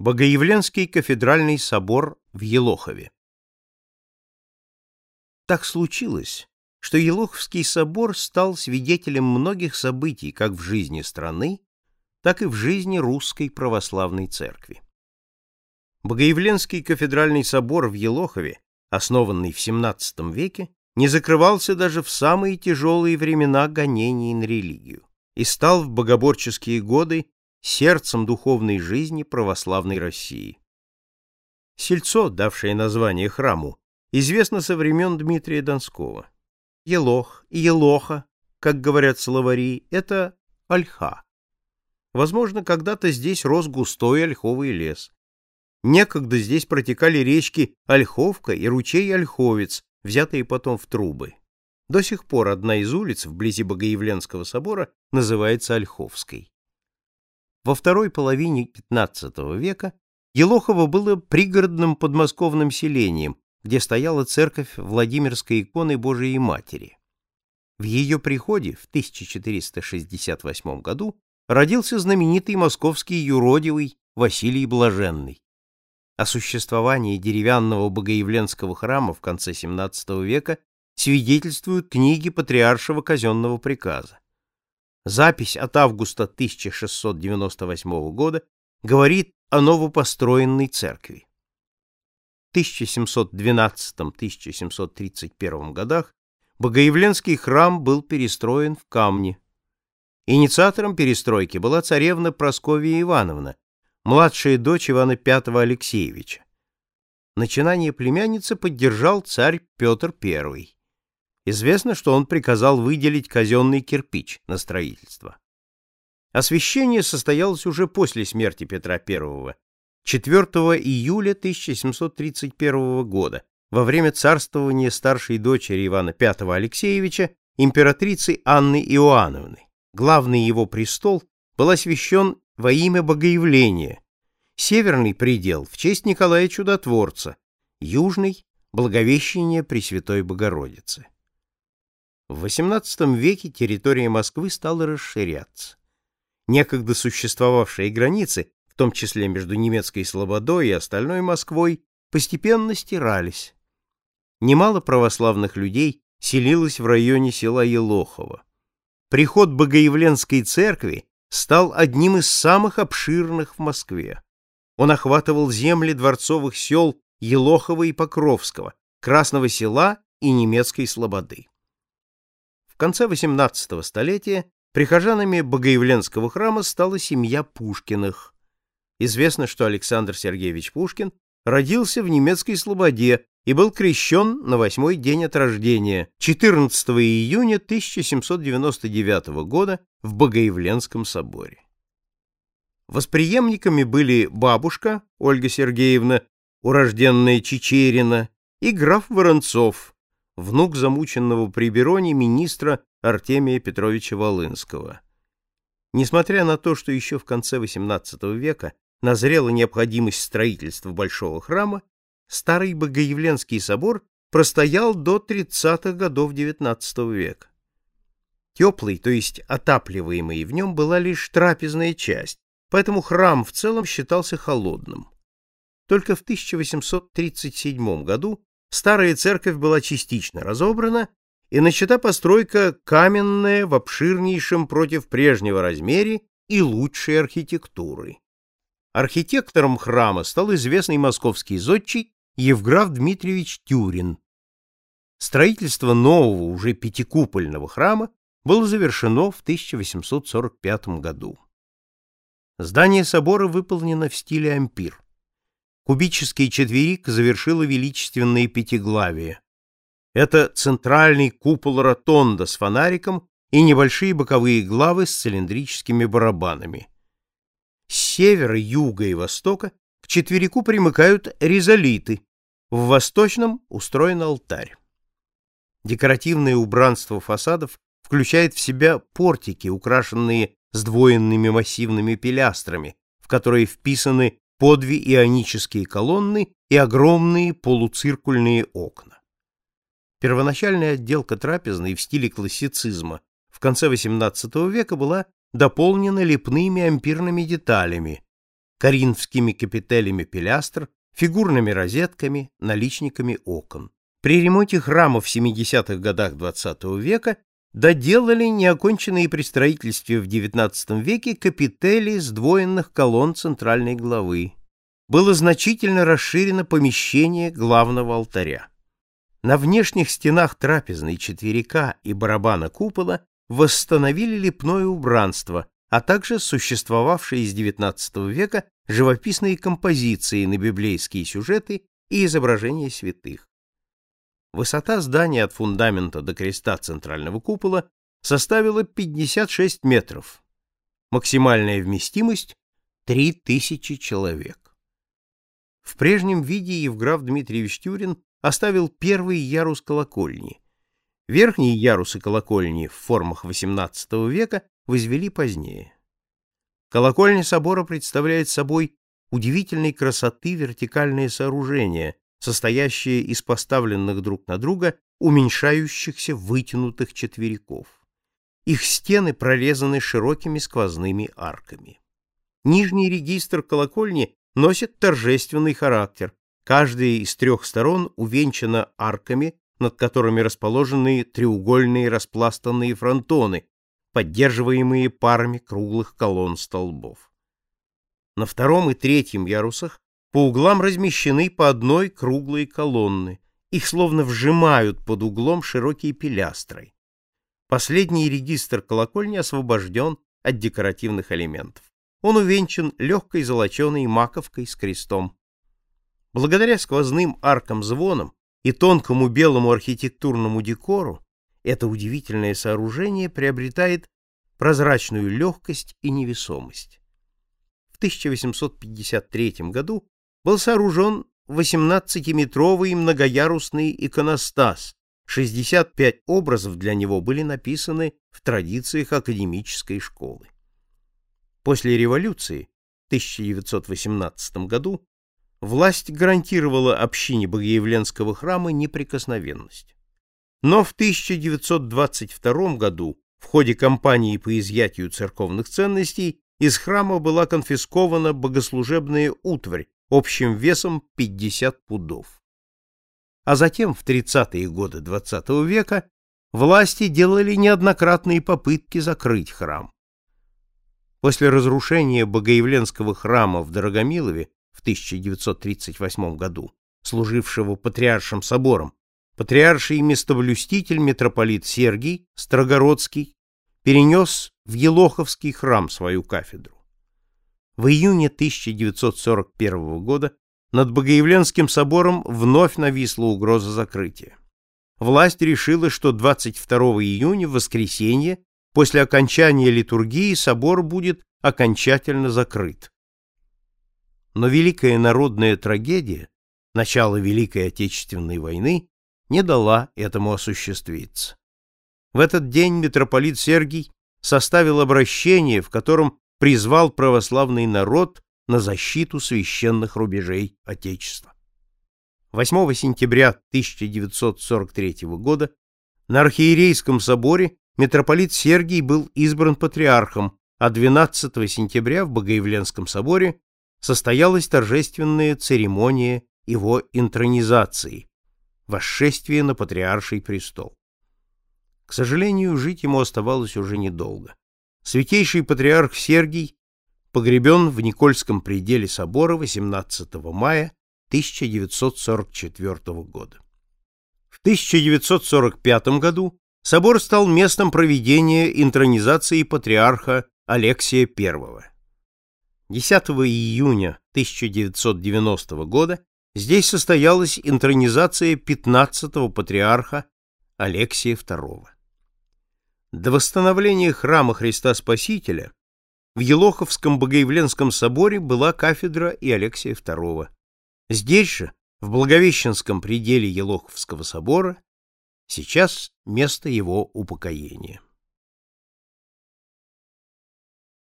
Богоявленский кафедральный собор в Елохове. Так случилось, что Елоховский собор стал свидетелем многих событий как в жизни страны, так и в жизни русской православной церкви. Богоявленский кафедральный собор в Елохове, основанный в XVII веке, не закрывался даже в самые тяжелые времена гонений на религию и стал в богоборческие годы сердцем духовной жизни православной России. Сельцо, давшее название храму, известно со времен Дмитрия Донского. Елох и Елоха, как говорят словари, это ольха. Возможно, когда-то здесь рос густой ольховый лес. Некогда здесь протекали речки Ольховка и ручей Ольховец, взятые потом в трубы. До сих пор одна из улиц вблизи Богоявленского собора называется Ольховской. Во второй половине XV века Елохово было пригородным подмосковным селением, где стояла церковь Владимирской иконы Божией Матери. В ее приходе в 1468 году родился знаменитый московский юродивый Василий Блаженный. О существовании деревянного богоявленского храма в конце XVII века свидетельствуют книги патриаршего казенного приказа. Запись от августа 1698 года говорит о новопостроенной церкви. В 1712-1731 годах Богоявленский храм был перестроен в камне. Инициатором перестройки была царевна Просковья Ивановна, младшая дочь Ивана V Алексеевича. Начинание племянницы поддержал царь Петр I. Известно, что он приказал выделить казенный кирпич на строительство. Освящение состоялось уже после смерти Петра I, 4 июля 1731 года, во время царствования старшей дочери Ивана V Алексеевича, императрицы Анны Иоанновны. Главный его престол был освящен во имя Богоявления, северный предел в честь Николая Чудотворца, южный — Благовещение Пресвятой Богородицы. В XVIII веке территория Москвы стала расширяться. Некогда существовавшие границы, в том числе между немецкой Слободой и остальной Москвой, постепенно стирались. Немало православных людей селилось в районе села Елохово. Приход Богоявленской церкви стал одним из самых обширных в Москве. Он охватывал земли дворцовых сел Елохова и Покровского, Красного села и немецкой Слободы конце XVIII столетия прихожанами Богоявленского храма стала семья Пушкиных. Известно, что Александр Сергеевич Пушкин родился в немецкой Слободе и был крещен на восьмой день от рождения, 14 июня 1799 года в Богоявленском соборе. Восприемниками были бабушка Ольга Сергеевна, урожденная Чечерина, и граф Воронцов, внук замученного при Бероне министра Артемия Петровича Волынского. Несмотря на то, что еще в конце XVIII века назрела необходимость строительства большого храма, старый Богоявленский собор простоял до 30-х годов XIX века. Теплый, то есть отапливаемый в нем была лишь трапезная часть, поэтому храм в целом считался холодным. Только в 1837 году старая церковь была частично разобрана, и начата постройка каменная в обширнейшем против прежнего размере и лучшей архитектуры. Архитектором храма стал известный московский зодчий Евграф Дмитриевич Тюрин. Строительство нового, уже пятикупольного храма было завершено в 1845 году. Здание собора выполнено в стиле ампир. Кубический четверик завершило величественное пятиглавие. Это центральный купол ротонда с фонариком и небольшие боковые главы с цилиндрическими барабанами. С севера, юга и востока к четверику примыкают ризолиты. В восточном устроен алтарь. Декоративное убранство фасадов включает в себя портики, украшенные сдвоенными массивными пилястрами, в которые вписаны по две ионические колонны и огромные полуциркульные окна. Первоначальная отделка трапезной в стиле классицизма в конце XVIII века была дополнена лепными ампирными деталями. коринфскими капителями пилястр, фигурными розетками, наличниками окон. При ремонте храма в 70-х годах XX века доделали неоконченные при строительстве в XIX веке капители сдвоенных колонн центральной главы. Было значительно расширено помещение главного алтаря. На внешних стенах трапезной четверика и барабана купола восстановили лепное убранство, а также существовавшие с XIX века живописные композиции на библейские сюжеты и изображения святых. Высота здания от фундамента до креста центрального купола составила 56 метров. Максимальная вместимость — 3000 человек. В прежнем виде Евграф Дмитриевич Тюрин оставил первый ярус колокольни. Верхние ярусы колокольни в формах XVIII века возвели позднее. Колокольня собора представляет собой удивительной красоты вертикальное сооружение, состоящее из поставленных друг на друга уменьшающихся вытянутых четвериков. Их стены прорезаны широкими сквозными арками. Нижний регистр колокольни носит торжественный характер. Каждая из трех сторон увенчана арками, над которыми расположены треугольные распластанные фронтоны, поддерживаемые парами круглых колонн столбов. На втором и третьем ярусах по углам размещены по одной круглые колонны. Их словно вжимают под углом широкие пилястры. Последний регистр колокольни освобожден от декоративных элементов. Он увенчан легкой золоченой маковкой с крестом. Благодаря сквозным аркам-звонам и тонкому белому архитектурному декору это удивительное сооружение приобретает прозрачную легкость и невесомость. В 1853 году был сооружен 18-метровый многоярусный иконостас. 65 образов для него были написаны в традициях академической школы. После революции в 1918 году власть гарантировала общине Богоявленского храма неприкосновенность. Но в 1922 году в ходе кампании по изъятию церковных ценностей из храма была конфискована богослужебная утварь общим весом 50 пудов. А затем, в 30-е годы XX -го века, власти делали неоднократные попытки закрыть храм. После разрушения Богоявленского храма в Дорогомилове в 1938 году, служившего патриаршим собором, патриарший местоблюститель митрополит Сергий Строгородский перенес в Елоховский храм свою кафедру. В июне 1941 года над Богоявленским собором вновь нависла угроза закрытия. Власть решила, что 22 июня, в воскресенье, после окончания литургии, собор будет окончательно закрыт. Но великая народная трагедия, начало Великой Отечественной войны, не дала этому осуществиться. В этот день митрополит Сергий составил обращение, в котором призвал православный народ на защиту священных рубежей Отечества. 8 сентября 1943 года на архиерейском соборе митрополит Сергий был избран патриархом, а 12 сентября в Богоявленском соборе состоялась торжественная церемония его интронизации, восшествие на патриарший престол. К сожалению, жить ему оставалось уже недолго. Святейший патриарх Сергий погребен в Никольском пределе собора 18 мая 1944 года. В 1945 году собор стал местом проведения интронизации патриарха Алексия I. 10 июня 1990 года здесь состоялась интронизация 15-го патриарха Алексия II. До восстановления храма Христа Спасителя в Елоховском Богоявленском соборе была кафедра и Алексия II. Здесь же, в Благовещенском пределе Елоховского собора, сейчас место его упокоения.